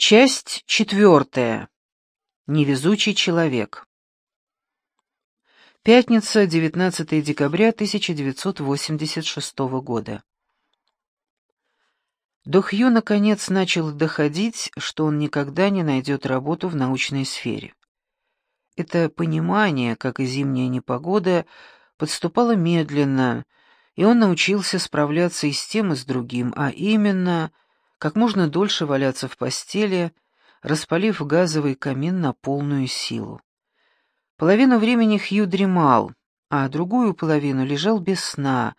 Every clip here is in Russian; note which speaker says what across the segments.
Speaker 1: Часть четвертая. Невезучий человек. Пятница, 19 декабря 1986 года. До наконец начал доходить, что он никогда не найдет работу в научной сфере. Это понимание, как и зимняя непогода, подступало медленно, и он научился справляться и с тем, и с другим, а именно — как можно дольше валяться в постели, распалив газовый камин на полную силу. Половину времени Хью дремал, а другую половину лежал без сна,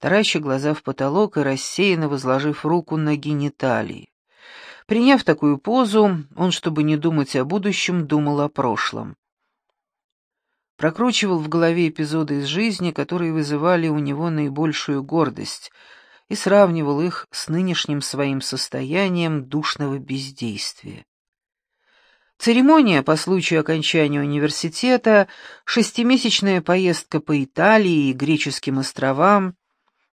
Speaker 1: тараща глаза в потолок и рассеянно возложив руку на гениталии. Приняв такую позу, он, чтобы не думать о будущем, думал о прошлом. Прокручивал в голове эпизоды из жизни, которые вызывали у него наибольшую гордость — и сравнивал их с нынешним своим состоянием душного бездействия. Церемония по случаю окончания университета, шестимесячная поездка по Италии и греческим островам,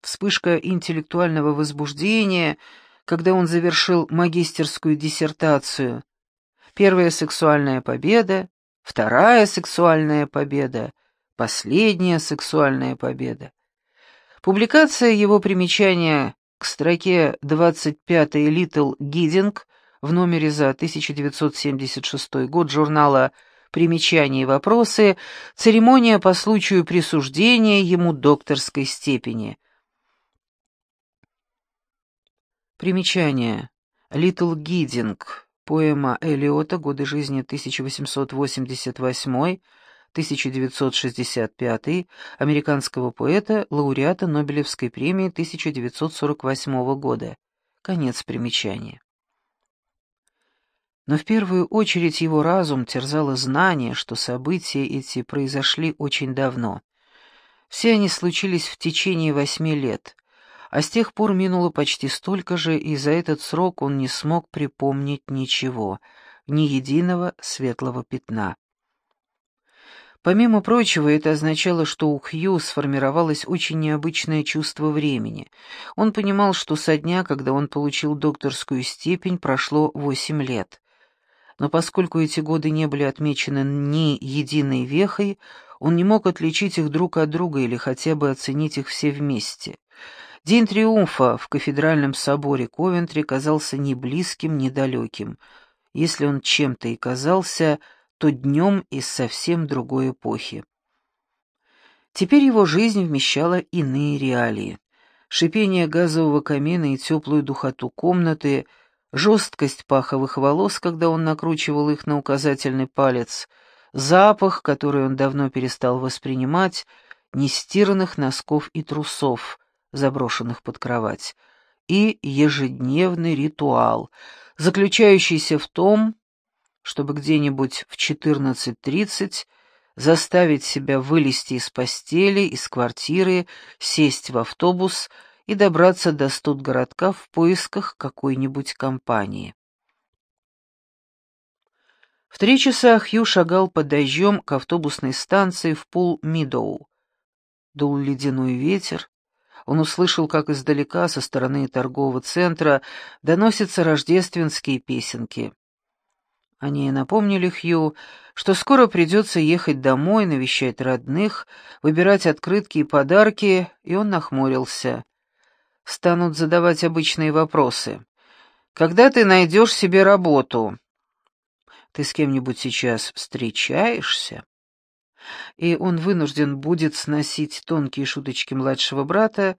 Speaker 1: вспышка интеллектуального возбуждения, когда он завершил магистерскую диссертацию, первая сексуальная победа, вторая сексуальная победа, последняя сексуальная победа. Публикация его примечания к строке 25 Little Gidding в номере за 1976 год журнала «Примечания и вопросы», церемония по случаю присуждения ему докторской степени. Примечание. Little Gidding. Поэма Элиота «Годы жизни 1888 1965, американского поэта, лауреата Нобелевской премии 1948 года. Конец примечания. Но в первую очередь его разум терзало знание, что события эти произошли очень давно. Все они случились в течение восьми лет, а с тех пор минуло почти столько же, и за этот срок он не смог припомнить ничего, ни единого светлого пятна. Помимо прочего, это означало, что у Хью сформировалось очень необычное чувство времени. Он понимал, что со дня, когда он получил докторскую степень, прошло восемь лет. Но поскольку эти годы не были отмечены ни единой вехой, он не мог отличить их друг от друга или хотя бы оценить их все вместе. День триумфа в кафедральном соборе Ковентри казался ни близким, ни далеким. Если он чем-то и казался — то днем из совсем другой эпохи. Теперь его жизнь вмещала иные реалии. Шипение газового камина и теплую духоту комнаты, жесткость паховых волос, когда он накручивал их на указательный палец, запах, который он давно перестал воспринимать, нестиранных носков и трусов, заброшенных под кровать, и ежедневный ритуал, заключающийся в том, чтобы где-нибудь в 14.30 заставить себя вылезти из постели, из квартиры, сесть в автобус и добраться до студгородка в поисках какой-нибудь компании. В три часа Хью шагал под дождем к автобусной станции в Пул-Мидоу. Дул ледяной ветер. Он услышал, как издалека, со стороны торгового центра, доносятся рождественские песенки. Они напомнили Хью, что скоро придется ехать домой, навещать родных, выбирать открытки и подарки, и он нахмурился. Станут задавать обычные вопросы. «Когда ты найдешь себе работу?» «Ты с кем-нибудь сейчас встречаешься?» И он вынужден будет сносить тонкие шуточки младшего брата,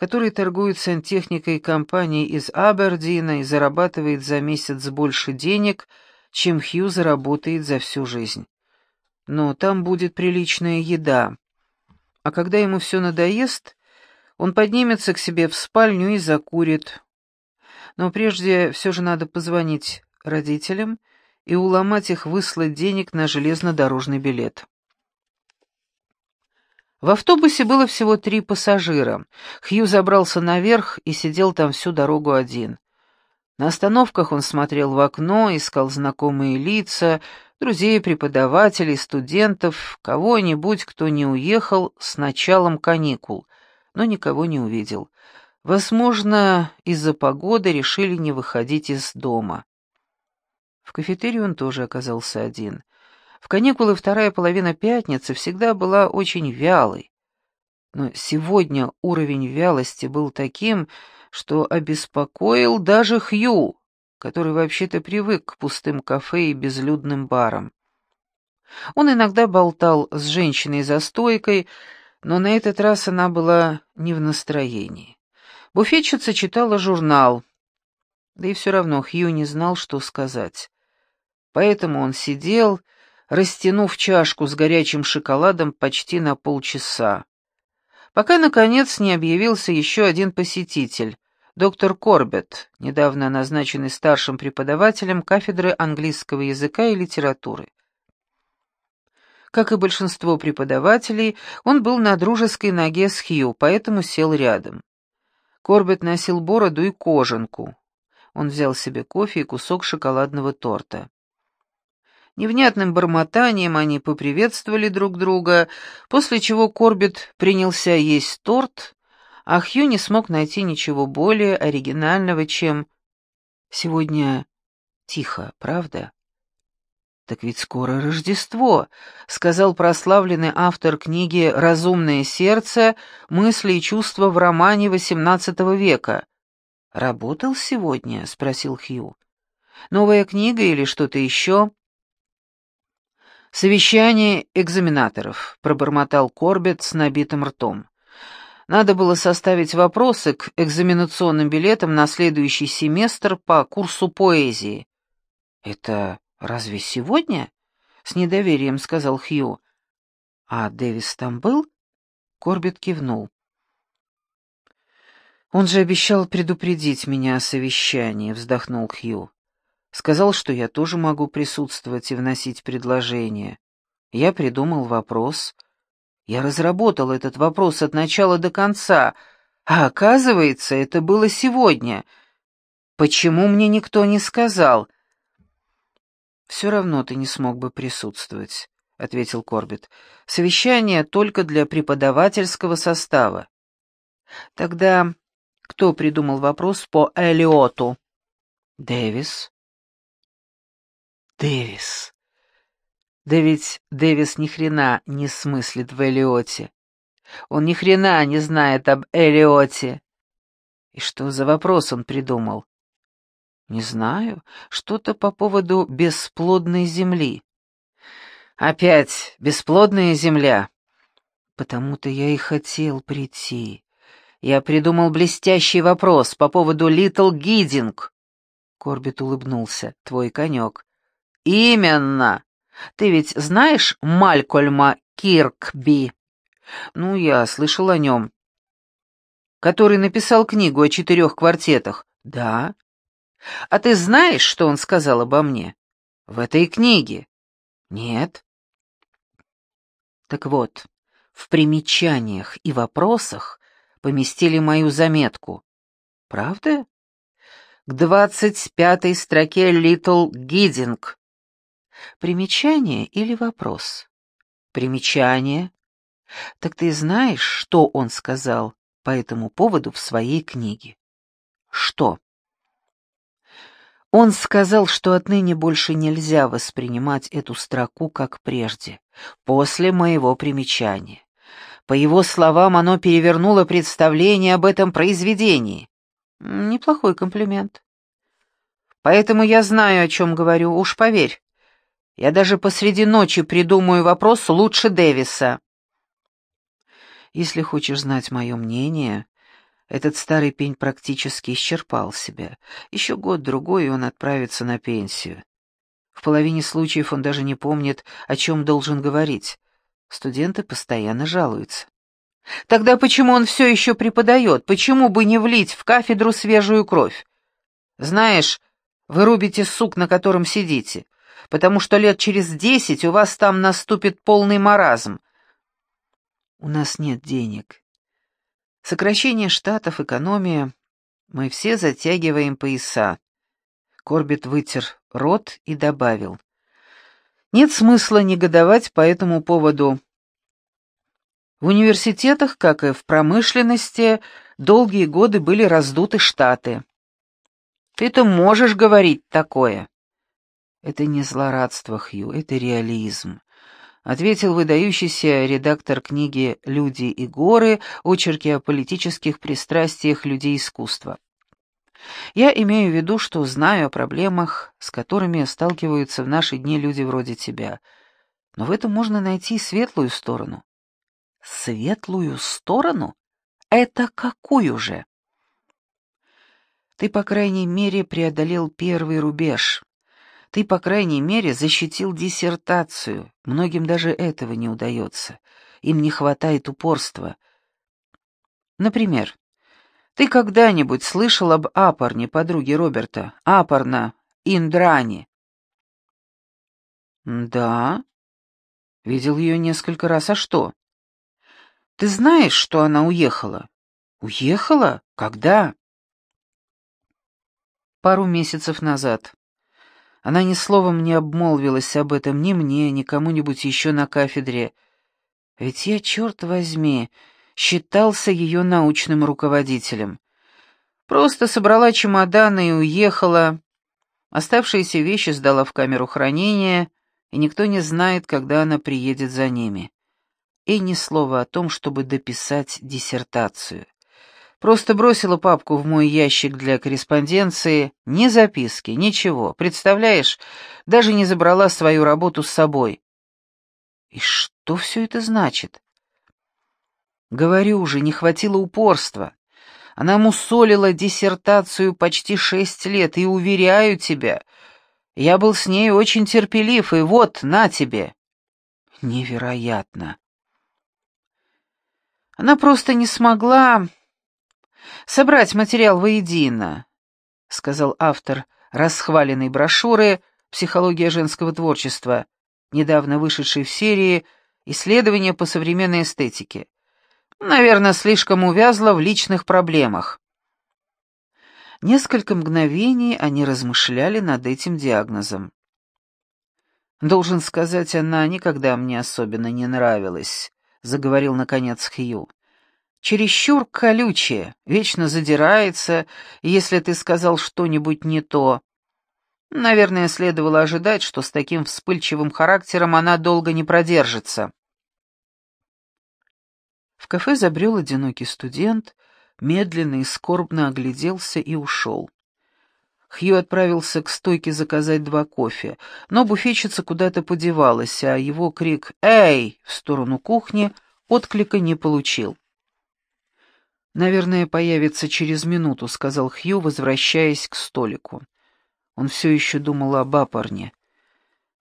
Speaker 1: который торгует сантехникой компании из Абердина и зарабатывает за месяц больше денег — чем Хью заработает за всю жизнь. Но там будет приличная еда. А когда ему все надоест, он поднимется к себе в спальню и закурит. Но прежде все же надо позвонить родителям и уломать их выслать денег на железнодорожный билет. В автобусе было всего три пассажира. Хью забрался наверх и сидел там всю дорогу один. На остановках он смотрел в окно, искал знакомые лица, друзей, преподавателей, студентов, кого-нибудь, кто не уехал с началом каникул, но никого не увидел. Возможно, из-за погоды решили не выходить из дома. В кафетерии он тоже оказался один. В каникулы вторая половина пятницы всегда была очень вялой. Но сегодня уровень вялости был таким, что обеспокоил даже Хью, который вообще-то привык к пустым кафе и безлюдным барам. Он иногда болтал с женщиной за стойкой, но на этот раз она была не в настроении. Буфетчица читала журнал, да и все равно Хью не знал, что сказать. Поэтому он сидел, растянув чашку с горячим шоколадом почти на полчаса пока, наконец, не объявился еще один посетитель, доктор Корбет, недавно назначенный старшим преподавателем кафедры английского языка и литературы. Как и большинство преподавателей, он был на дружеской ноге с Хью, поэтому сел рядом. Корбет носил бороду и кожанку. Он взял себе кофе и кусок шоколадного торта. Невнятным бормотанием они поприветствовали друг друга, после чего Корбет принялся есть торт, а Хью не смог найти ничего более оригинального, чем «Сегодня тихо, правда?» «Так ведь скоро Рождество», — сказал прославленный автор книги «Разумное сердце. Мысли и чувства в романе XVIII века». «Работал сегодня?» — спросил Хью. «Новая книга или что-то еще?» «Совещание экзаменаторов», — пробормотал Корбет с набитым ртом. Надо было составить вопросы к экзаменационным билетам на следующий семестр по курсу поэзии. «Это разве сегодня?» — с недоверием сказал Хью. «А Дэвис там был?» Корбет кивнул. «Он же обещал предупредить меня о совещании», — вздохнул Хью. Сказал, что я тоже могу присутствовать и вносить предложения. Я придумал вопрос. Я разработал этот вопрос от начала до конца, а оказывается, это было сегодня. Почему мне никто не сказал? «Все равно ты не смог бы присутствовать», — ответил Корбет. «Совещание только для преподавательского состава». «Тогда кто придумал вопрос по Элиоту?» «Дэвис». Дэвис. Да ведь Дэвис ни хрена не смыслит в Элиоте. Он ни хрена не знает об Элиоте. И что за вопрос он придумал? Не знаю, что-то по поводу бесплодной земли. Опять бесплодная земля. Потому-то я и хотел прийти. Я придумал блестящий вопрос по поводу Литл Гидинг. Корбит улыбнулся. Твой конек. «Именно. Ты ведь знаешь Малькольма Киркби?» «Ну, я слышал о нем». «Который написал книгу о четырех квартетах?» «Да». «А ты знаешь, что он сказал обо мне?» «В этой книге?» «Нет». Так вот, в примечаниях и вопросах поместили мою заметку. «Правда?» «К двадцать пятой строке Литл Гиддинг». Примечание или вопрос? Примечание. Так ты знаешь, что он сказал по этому поводу в своей книге? Что? Он сказал, что отныне больше нельзя воспринимать эту строку как прежде, после моего примечания. По его словам, оно перевернуло представление об этом произведении. Неплохой комплимент. Поэтому я знаю, о чем говорю, уж поверь. Я даже посреди ночи придумаю вопрос лучше Дэвиса. Если хочешь знать мое мнение, этот старый пень практически исчерпал себя. Еще год-другой, он отправится на пенсию. В половине случаев он даже не помнит, о чем должен говорить. Студенты постоянно жалуются. Тогда почему он все еще преподает? Почему бы не влить в кафедру свежую кровь? Знаешь, вы рубите сук, на котором сидите потому что лет через десять у вас там наступит полный маразм. У нас нет денег. Сокращение штатов, экономия. Мы все затягиваем пояса. Корбит вытер рот и добавил. Нет смысла негодовать по этому поводу. В университетах, как и в промышленности, долгие годы были раздуты штаты. Ты-то можешь говорить такое. Это не злорадство, Хью, это реализм. Ответил выдающийся редактор книги «Люди и горы. Очерки о политических пристрастиях людей искусства». Я имею в виду, что знаю о проблемах, с которыми сталкиваются в наши дни люди вроде тебя. Но в этом можно найти светлую сторону. Светлую сторону? Это какую же? Ты, по крайней мере, преодолел первый рубеж. Ты, по крайней мере, защитил диссертацию. Многим даже этого не удается. Им не хватает упорства. Например, ты когда-нибудь слышал об Апорне, подруге Роберта? Апорна, Индрани. Да. Видел ее несколько раз. А что? Ты знаешь, что она уехала? Уехала? Когда? пару месяцев назад. Она ни словом не обмолвилась об этом ни мне, ни кому-нибудь еще на кафедре. Ведь я, черт возьми, считался ее научным руководителем. Просто собрала чемоданы и уехала. Оставшиеся вещи сдала в камеру хранения, и никто не знает, когда она приедет за ними. И ни слова о том, чтобы дописать диссертацию. Просто бросила папку в мой ящик для корреспонденции, ни записки, ничего. Представляешь, даже не забрала свою работу с собой. И что все это значит? Говорю же, не хватило упорства. Она мусолила диссертацию почти шесть лет, и, уверяю тебя, я был с ней очень терпелив, и вот, на тебе. Невероятно. Она просто не смогла собрать материал воедино», — сказал автор расхваленной брошюры «Психология женского творчества», недавно вышедшей в серии «Исследования по современной эстетике». Наверное, слишком увязла в личных проблемах. Несколько мгновений они размышляли над этим диагнозом. «Должен сказать, она никогда мне особенно не нравилась», — заговорил, наконец, Хью чересчур колючая, вечно задирается, если ты сказал что-нибудь не то. Наверное, следовало ожидать, что с таким вспыльчивым характером она долго не продержится. В кафе забрел одинокий студент, медленно и скорбно огляделся и ушел. Хью отправился к стойке заказать два кофе, но буфетчица куда-то подевалась, а его крик «Эй!» в сторону кухни отклика не получил. «Наверное, появится через минуту», — сказал Хью, возвращаясь к столику. Он все еще думал об Апорне.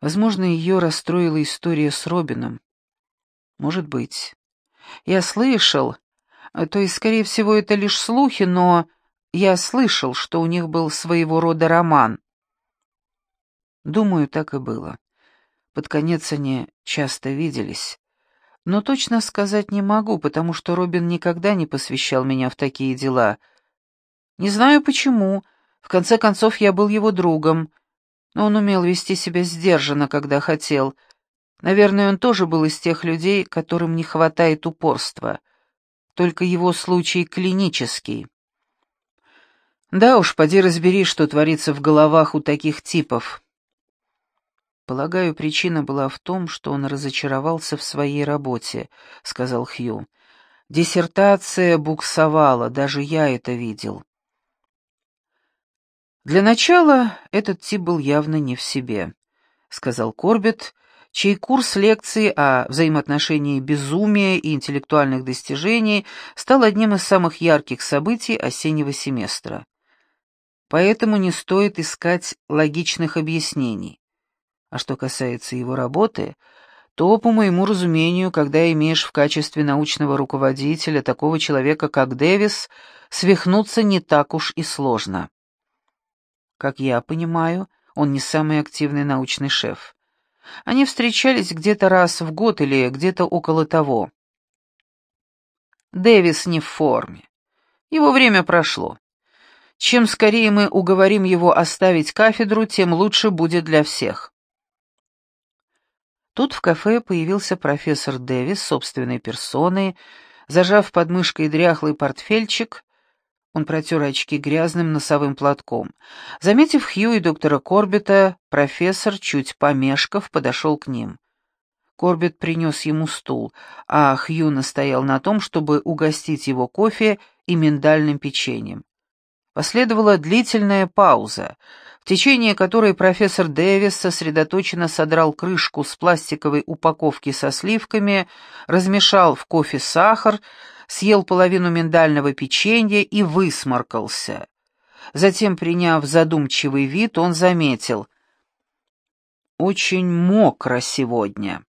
Speaker 1: Возможно, ее расстроила история с Робином. Может быть. Я слышал, то есть, скорее всего, это лишь слухи, но я слышал, что у них был своего рода роман. Думаю, так и было. Под конец они часто виделись. Но точно сказать не могу, потому что Робин никогда не посвящал меня в такие дела. Не знаю почему. В конце концов, я был его другом. Но он умел вести себя сдержанно, когда хотел. Наверное, он тоже был из тех людей, которым не хватает упорства. Только его случай клинический. Да уж, поди разбери, что творится в головах у таких типов. «Полагаю, причина была в том, что он разочаровался в своей работе», — сказал Хью. «Диссертация буксовала, даже я это видел». «Для начала этот тип был явно не в себе», — сказал Корбет, чей курс лекций о взаимоотношении безумия и интеллектуальных достижений стал одним из самых ярких событий осеннего семестра. Поэтому не стоит искать логичных объяснений. А что касается его работы, то, по моему разумению, когда имеешь в качестве научного руководителя такого человека, как Дэвис, свихнуться не так уж и сложно. Как я понимаю, он не самый активный научный шеф. Они встречались где-то раз в год или где-то около того. Дэвис не в форме. Его время прошло. Чем скорее мы уговорим его оставить кафедру, тем лучше будет для всех. Тут в кафе появился профессор Дэвис собственной персоной, зажав под мышкой дряхлый портфельчик, Он протер очки грязным носовым платком. Заметив Хью и доктора Корбета, профессор, чуть помешков, подошел к ним. Корбет принес ему стул, а Хью настоял на том, чтобы угостить его кофе и миндальным печеньем. Последовала длительная пауза, в течение которой профессор Дэвис сосредоточенно содрал крышку с пластиковой упаковки со сливками, размешал в кофе сахар, съел половину миндального печенья и высморкался. Затем, приняв задумчивый вид, он заметил. «Очень мокро сегодня».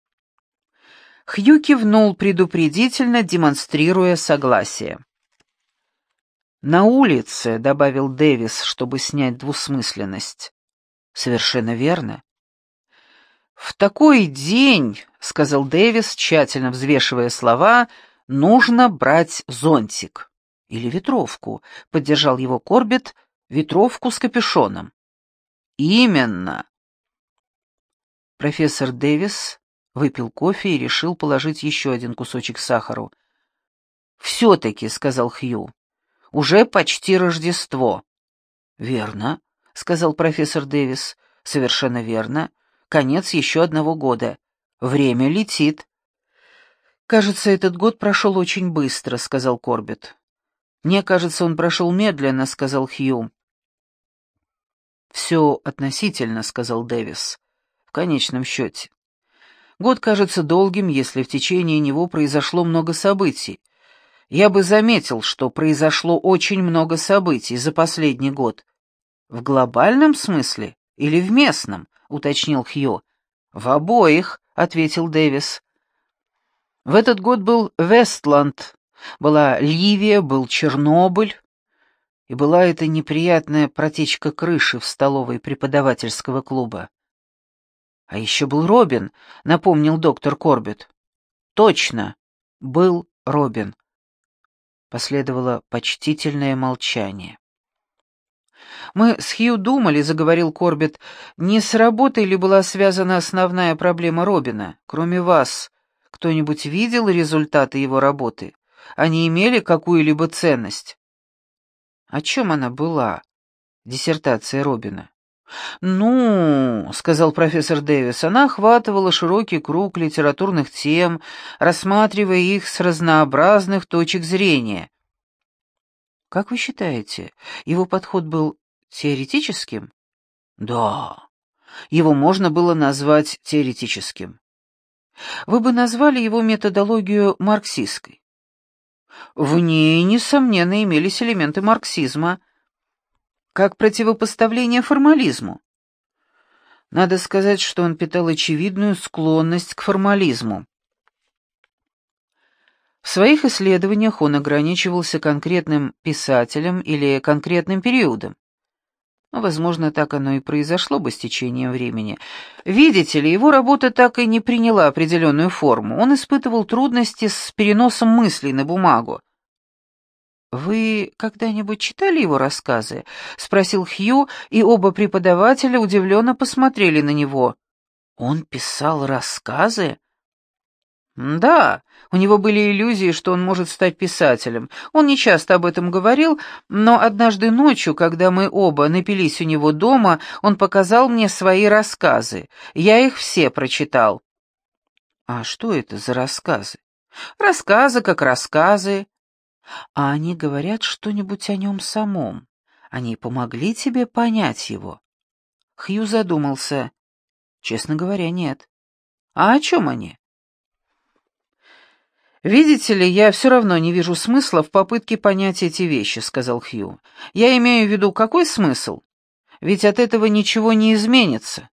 Speaker 1: Хью кивнул предупредительно, демонстрируя согласие. «На улице», — добавил Дэвис, чтобы снять двусмысленность. «Совершенно верно». «В такой день», — сказал Дэвис, тщательно взвешивая слова, — «нужно брать зонтик». «Или ветровку», — поддержал его Корбет, — «ветровку с капюшоном». «Именно». Профессор Дэвис выпил кофе и решил положить еще один кусочек сахару. «Все-таки», — сказал Хью, уже почти Рождество». «Верно», — сказал профессор Дэвис. «Совершенно верно. Конец еще одного года. Время летит». «Кажется, этот год прошел очень быстро», — сказал Корбет. «Мне кажется, он прошел медленно», — сказал Хью. «Все относительно», — сказал Дэвис. «В конечном счете. Год кажется долгим, если в течение него произошло много событий, я бы заметил, что произошло очень много событий за последний год. В глобальном смысле или в местном, уточнил Хью. В обоих, ответил Дэвис. В этот год был Вестланд, была Ливия, был Чернобыль, и была эта неприятная протечка крыши в столовой преподавательского клуба. А еще был Робин, напомнил доктор Корбет. Точно, был Робин. Последовало почтительное молчание. «Мы с Хью думали», — заговорил Корбет, — «не с работой ли была связана основная проблема Робина? Кроме вас, кто-нибудь видел результаты его работы? Они имели какую-либо ценность?» «О чем она была?» Диссертация Робина. «Ну, — сказал профессор Дэвис, — она охватывала широкий круг литературных тем, рассматривая их с разнообразных точек зрения». «Как вы считаете, его подход был теоретическим?» «Да, его можно было назвать теоретическим». «Вы бы назвали его методологию марксистской?» «В ней, несомненно, имелись элементы марксизма» как противопоставление формализму. Надо сказать, что он питал очевидную склонность к формализму. В своих исследованиях он ограничивался конкретным писателем или конкретным периодом. Ну, возможно, так оно и произошло бы с течением времени. Видите ли, его работа так и не приняла определенную форму. Он испытывал трудности с переносом мыслей на бумагу. «Вы когда-нибудь читали его рассказы?» — спросил Хью, и оба преподавателя удивленно посмотрели на него. «Он писал рассказы?» «Да, у него были иллюзии, что он может стать писателем. Он не часто об этом говорил, но однажды ночью, когда мы оба напились у него дома, он показал мне свои рассказы. Я их все прочитал». «А что это за рассказы?» «Рассказы как рассказы. А они говорят что-нибудь о нем самом. Они помогли тебе понять его?» Хью задумался. «Честно говоря, нет». «А о чем они?» «Видите ли, я все равно не вижу смысла в попытке понять эти вещи», — сказал Хью. «Я имею в виду, какой смысл? Ведь от этого ничего не изменится.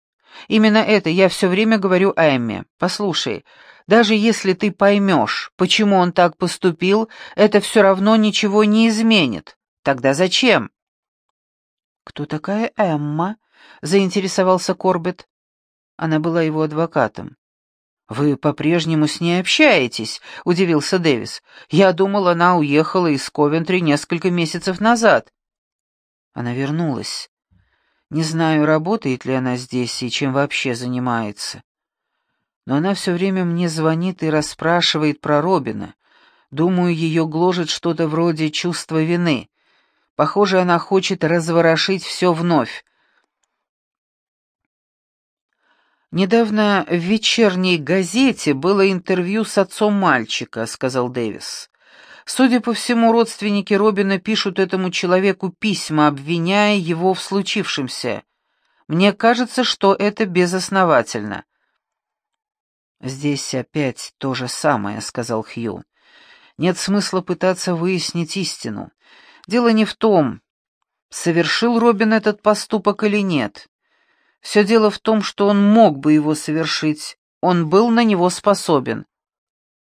Speaker 1: Именно это я все время говорю Эмме. Послушай, даже если ты поймешь, почему он так поступил, это все равно ничего не изменит. Тогда зачем?» «Кто такая Эмма?» — заинтересовался Корбет. Она была его адвокатом. «Вы по-прежнему с ней общаетесь?» — удивился Дэвис. «Я думал, она уехала из Ковентри несколько месяцев назад». Она вернулась. Не знаю, работает ли она здесь и чем вообще занимается но она все время мне звонит и расспрашивает про Робина. Думаю, ее гложет что-то вроде чувства вины. Похоже, она хочет разворошить все вновь. «Недавно в вечерней газете было интервью с отцом мальчика», — сказал Дэвис. «Судя по всему, родственники Робина пишут этому человеку письма, обвиняя его в случившемся. Мне кажется, что это безосновательно». «Здесь опять то же самое», — сказал Хью. «Нет смысла пытаться выяснить истину. Дело не в том, совершил Робин этот поступок или нет. Все дело в том, что он мог бы его совершить, он был на него способен.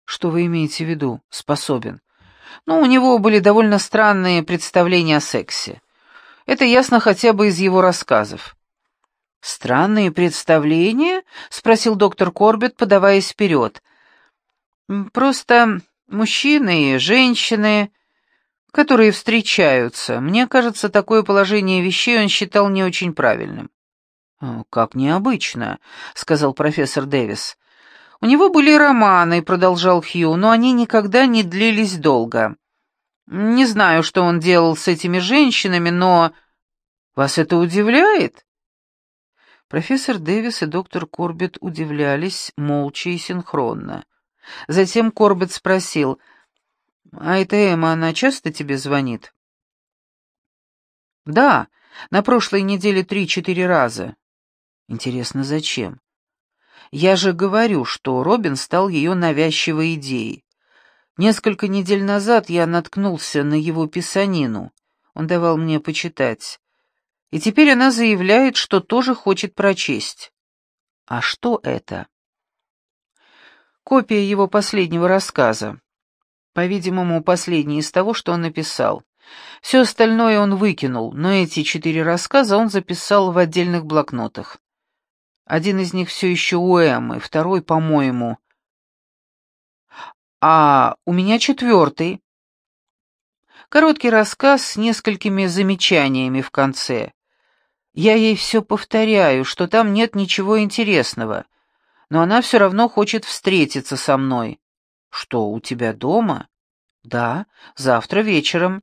Speaker 1: Что вы имеете в виду, способен? Ну, у него были довольно странные представления о сексе. Это ясно хотя бы из его рассказов. «Странные представления?» — спросил доктор Корбет, подаваясь вперед. «Просто мужчины и женщины, которые встречаются. Мне кажется, такое положение вещей он считал не очень правильным. «Как необычно», — сказал профессор Дэвис. «У него были романы», — продолжал Хью, — «но они никогда не длились долго. Не знаю, что он делал с этими женщинами, но...» «Вас это удивляет?» Профессор Дэвис и доктор Корбет удивлялись молча и синхронно. Затем Корбет спросил, «А эта Эмма, она часто тебе звонит?» «Да, на прошлой неделе три-четыре раза. Интересно, зачем? Я же говорю, что Робин стал ее навязчивой идеей. Несколько недель назад я наткнулся на его писанину. Он давал мне почитать. И теперь она заявляет, что тоже хочет прочесть. А что это? Копия его последнего рассказа. По-видимому, последний из того, что он написал. Все остальное он выкинул, но эти четыре рассказа он записал в отдельных блокнотах. Один из них все еще у Эммы, второй, по-моему. А у меня четвертый. Короткий рассказ с несколькими замечаниями в конце. Я ей все повторяю, что там нет ничего интересного, но она все равно хочет встретиться со мной. Что, у тебя дома? Да, завтра вечером.